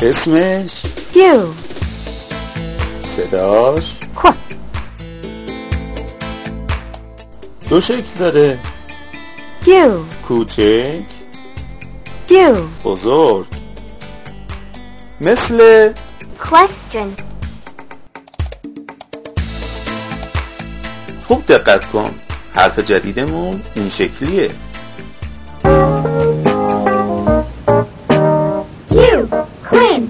اسمش؟ U صداش؟ Q دو شکل داره. U کوچک. U بزرگ. مثل Question. خوب دقت کن. حرف جدیدمون این شکلیه. Queen